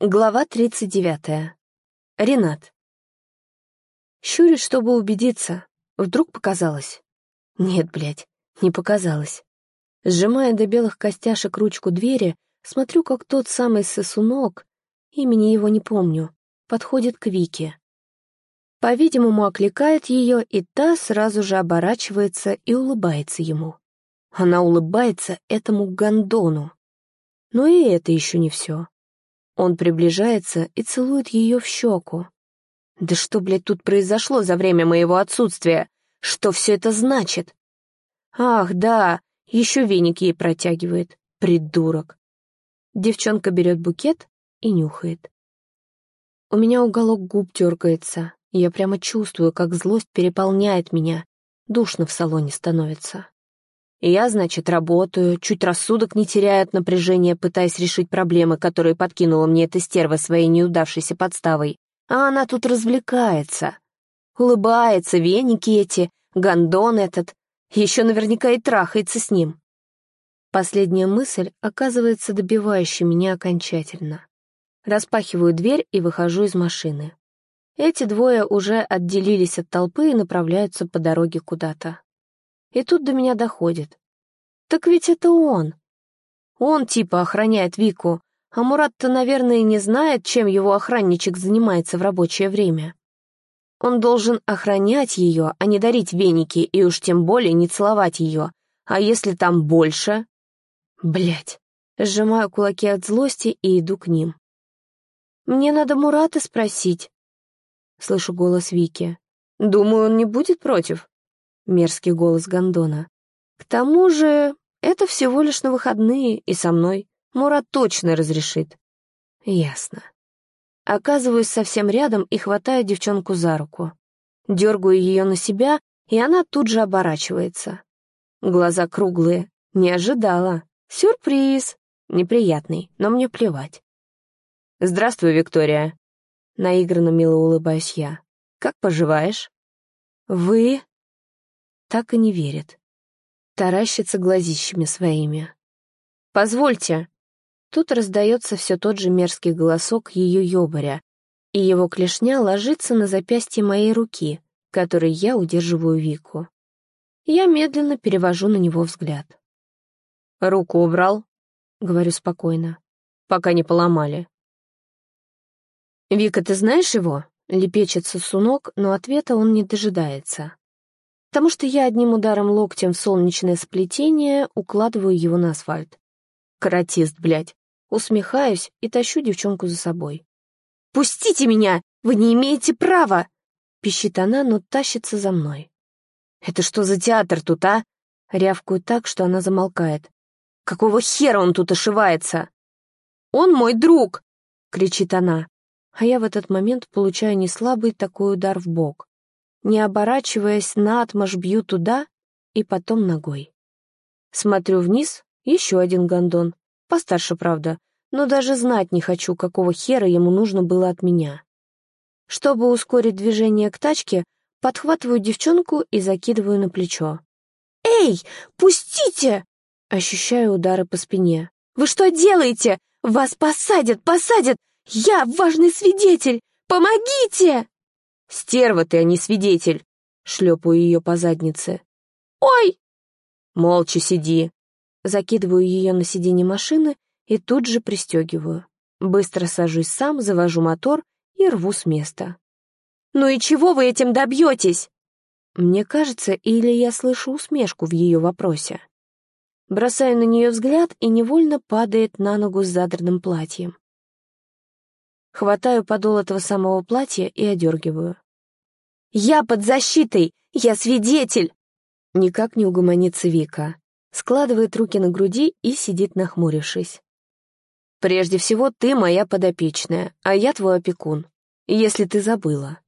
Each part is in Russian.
Глава 39. Ренат. Щурит, чтобы убедиться. Вдруг показалось? Нет, блядь, не показалось. Сжимая до белых костяшек ручку двери, смотрю, как тот самый сосунок, имени его не помню, подходит к Вике. По-видимому, окликает ее, и та сразу же оборачивается и улыбается ему. Она улыбается этому гондону. Но и это еще не все. Он приближается и целует ее в щеку. Да что, блядь, тут произошло за время моего отсутствия? Что все это значит? Ах, да, еще веник ей протягивает. Придурок. Девчонка берет букет и нюхает. У меня уголок губ дергается. Я прямо чувствую, как злость переполняет меня. Душно в салоне становится. Я, значит, работаю, чуть рассудок не теряю от напряжения, пытаясь решить проблемы, которые подкинула мне эта стерва своей неудавшейся подставой. А она тут развлекается. Улыбается, веники эти, гондон этот. Еще наверняка и трахается с ним. Последняя мысль оказывается добивающей меня окончательно. Распахиваю дверь и выхожу из машины. Эти двое уже отделились от толпы и направляются по дороге куда-то. И тут до меня доходит. Так ведь это он. Он типа охраняет Вику, а Мурат-то, наверное, не знает, чем его охранничек занимается в рабочее время. Он должен охранять ее, а не дарить веники, и уж тем более не целовать ее. А если там больше? Блять. Сжимаю кулаки от злости и иду к ним. «Мне надо Мурата спросить», — слышу голос Вики. «Думаю, он не будет против» мерзкий голос Гондона. «К тому же это всего лишь на выходные, и со мной. Мурат точно разрешит». «Ясно». Оказываюсь совсем рядом и хватаю девчонку за руку. Дергаю ее на себя, и она тут же оборачивается. Глаза круглые. Не ожидала. Сюрприз. Неприятный, но мне плевать. «Здравствуй, Виктория». Наигранно мило улыбаюсь я. «Как поживаешь?» «Вы...» так и не верит. Таращится глазищами своими. «Позвольте!» Тут раздается все тот же мерзкий голосок ее ёбаря, и его клешня ложится на запястье моей руки, которой я удерживаю Вику. Я медленно перевожу на него взгляд. «Руку убрал?» — говорю спокойно. «Пока не поломали». «Вика, ты знаешь его?» — лепечется сунок, но ответа он не дожидается потому что я одним ударом локтем в солнечное сплетение укладываю его на асфальт. Каратист, блядь. Усмехаюсь и тащу девчонку за собой. «Пустите меня! Вы не имеете права!» Пищит она, но тащится за мной. «Это что за театр тут, а?» Рявкую так, что она замолкает. «Какого хера он тут ошивается?» «Он мой друг!» — кричит она. А я в этот момент получаю неслабый такой удар в бок не оборачиваясь, наотмашь бью туда и потом ногой. Смотрю вниз, еще один гондон, постарше, правда, но даже знать не хочу, какого хера ему нужно было от меня. Чтобы ускорить движение к тачке, подхватываю девчонку и закидываю на плечо. «Эй, пустите!» Ощущаю удары по спине. «Вы что делаете? Вас посадят, посадят! Я важный свидетель! Помогите!» «Стерва ты, а не свидетель!» — шлепаю ее по заднице. «Ой!» «Молча сиди!» Закидываю ее на сиденье машины и тут же пристегиваю. Быстро сажусь сам, завожу мотор и рву с места. «Ну и чего вы этим добьетесь?» Мне кажется, или я слышу усмешку в ее вопросе. Бросаю на нее взгляд и невольно падает на ногу с задранным платьем. Хватаю подол этого самого платья и одергиваю. «Я под защитой! Я свидетель!» Никак не угомонится Вика. Складывает руки на груди и сидит нахмурившись. «Прежде всего, ты моя подопечная, а я твой опекун, если ты забыла».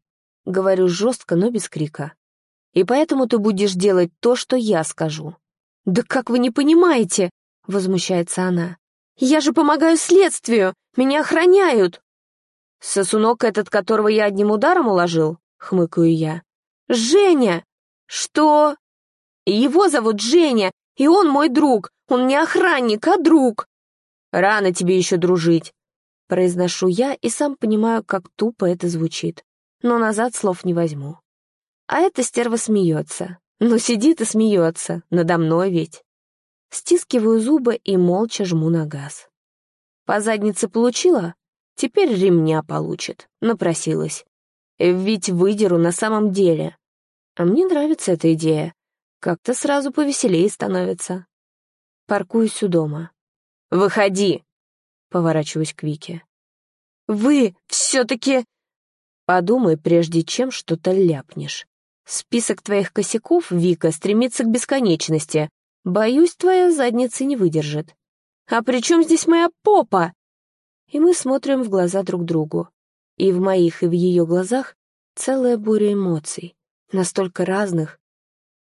Говорю жестко, но без крика. «И поэтому ты будешь делать то, что я скажу». «Да как вы не понимаете?» — возмущается она. «Я же помогаю следствию! Меня охраняют!» «Сосунок этот, которого я одним ударом уложил?» — хмыкаю я. «Женя!» «Что?» «Его зовут Женя, и он мой друг. Он не охранник, а друг». «Рано тебе еще дружить». Произношу я и сам понимаю, как тупо это звучит. Но назад слов не возьму. А эта стерва смеется. Ну, сидит и смеется. Надо мной ведь. Стискиваю зубы и молча жму на газ. По заднице получила? Теперь ремня получит. Напросилась. Ведь выдеру на самом деле. А мне нравится эта идея. Как-то сразу повеселее становится. Паркуюсь у дома. «Выходи!» Поворачиваюсь к Вике. «Вы все-таки...» Подумай, прежде чем что-то ляпнешь. Список твоих косяков, Вика, стремится к бесконечности. Боюсь, твоя задница не выдержит. А при чем здесь моя попа? И мы смотрим в глаза друг другу. И в моих, и в ее глазах целая буря эмоций, настолько разных,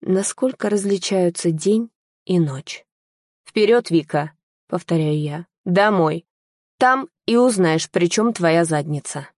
насколько различаются день и ночь. «Вперед, Вика!» — повторяю я. «Домой. Там и узнаешь, при чем твоя задница».